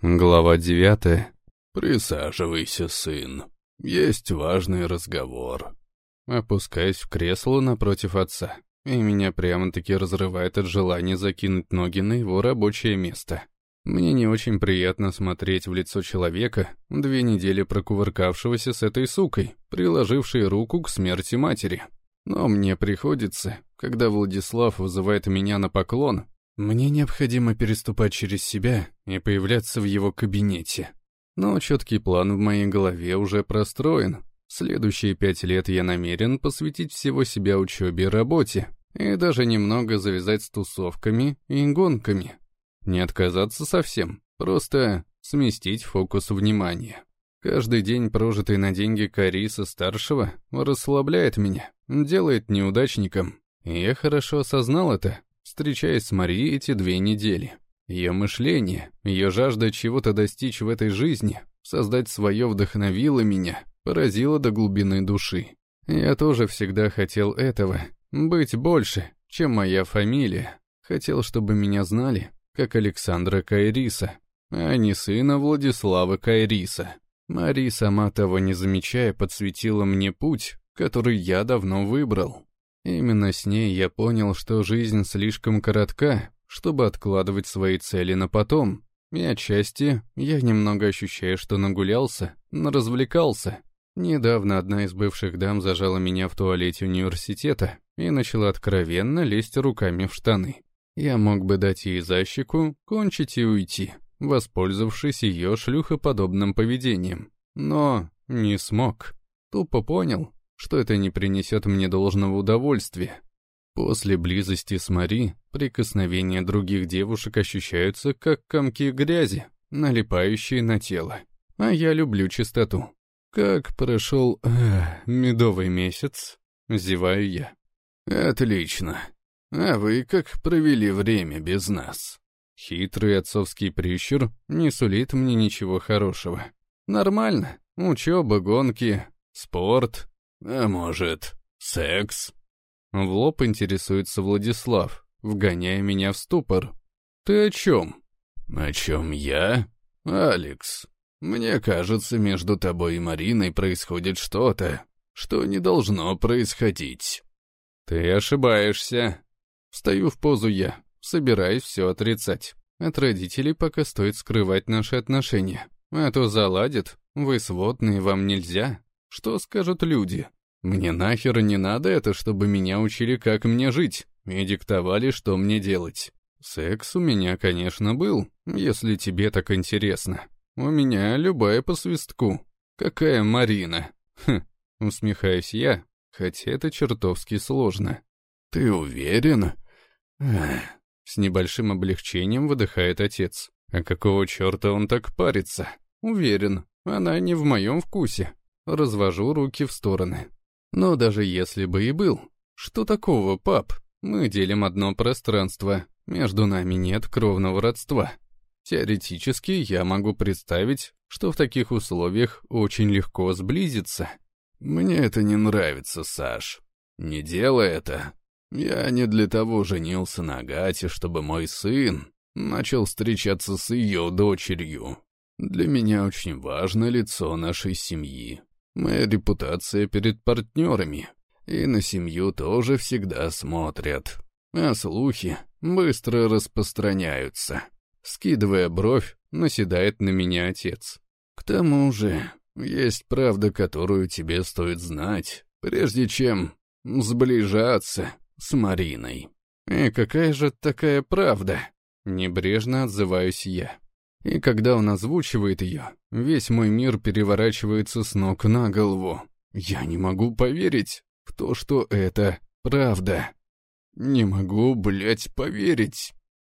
Глава девятая. «Присаживайся, сын. Есть важный разговор». Опускаюсь в кресло напротив отца, и меня прямо-таки разрывает от желания закинуть ноги на его рабочее место. Мне не очень приятно смотреть в лицо человека, две недели прокувыркавшегося с этой сукой, приложившей руку к смерти матери. Но мне приходится, когда Владислав вызывает меня на поклон, мне необходимо переступать через себя и появляться в его кабинете. Но четкий план в моей голове уже простроен. Следующие пять лет я намерен посвятить всего себя учебе и работе, и даже немного завязать с тусовками и гонками. Не отказаться совсем, просто сместить фокус внимания. Каждый день, прожитый на деньги Кариса-старшего, расслабляет меня, делает неудачником. И я хорошо осознал это, встречаясь с Марией эти две недели. Ее мышление, ее жажда чего-то достичь в этой жизни, создать свое вдохновило меня, поразило до глубины души. Я тоже всегда хотел этого, быть больше, чем моя фамилия. Хотел, чтобы меня знали, как Александра Кайриса, а не сына Владислава Кайриса. Мари, сама того не замечая, подсветила мне путь, который я давно выбрал. Именно с ней я понял, что жизнь слишком коротка, чтобы откладывать свои цели на потом. И отчасти я немного ощущаю, что нагулялся, развлекался. Недавно одна из бывших дам зажала меня в туалете университета и начала откровенно лезть руками в штаны. Я мог бы дать ей защику, кончить и уйти, воспользовавшись ее шлюхоподобным поведением. Но не смог. Тупо понял, что это не принесет мне должного удовольствия. После близости с Мари прикосновения других девушек ощущаются как комки грязи, налипающие на тело. А я люблю чистоту. Как прошел э, медовый месяц, зеваю я. Отлично. А вы как провели время без нас? Хитрый отцовский прищур не сулит мне ничего хорошего. Нормально. Учеба, гонки, спорт, «А может, секс?» В лоб интересуется Владислав, вгоняя меня в ступор. «Ты о чем?» «О чем я? Алекс, мне кажется, между тобой и Мариной происходит что-то, что не должно происходить». «Ты ошибаешься». Встаю в позу я, собираюсь все отрицать. От родителей пока стоит скрывать наши отношения. А то заладят, вы сводные, вам нельзя. Что скажут люди? Мне нахер не надо это, чтобы меня учили, как мне жить, и диктовали, что мне делать. Секс у меня, конечно, был, если тебе так интересно. У меня любая по свистку. Какая Марина? Хм, усмехаюсь я, хотя это чертовски сложно. Ты уверен? С небольшим облегчением выдыхает отец. А какого черта он так парится? Уверен, она не в моем вкусе. Развожу руки в стороны. Но даже если бы и был, что такого, пап? Мы делим одно пространство, между нами нет кровного родства. Теоретически я могу представить, что в таких условиях очень легко сблизиться. Мне это не нравится, Саш. Не делай это. Я не для того женился на Агате, чтобы мой сын начал встречаться с ее дочерью. Для меня очень важно лицо нашей семьи. Моя репутация перед партнерами. И на семью тоже всегда смотрят. А слухи быстро распространяются. Скидывая бровь, наседает на меня отец. К тому же, есть правда, которую тебе стоит знать, прежде чем сближаться с Мариной. И какая же такая правда? Небрежно отзываюсь я. И когда он озвучивает ее, весь мой мир переворачивается с ног на голову. Я не могу поверить в то, что это правда. Не могу, блядь, поверить.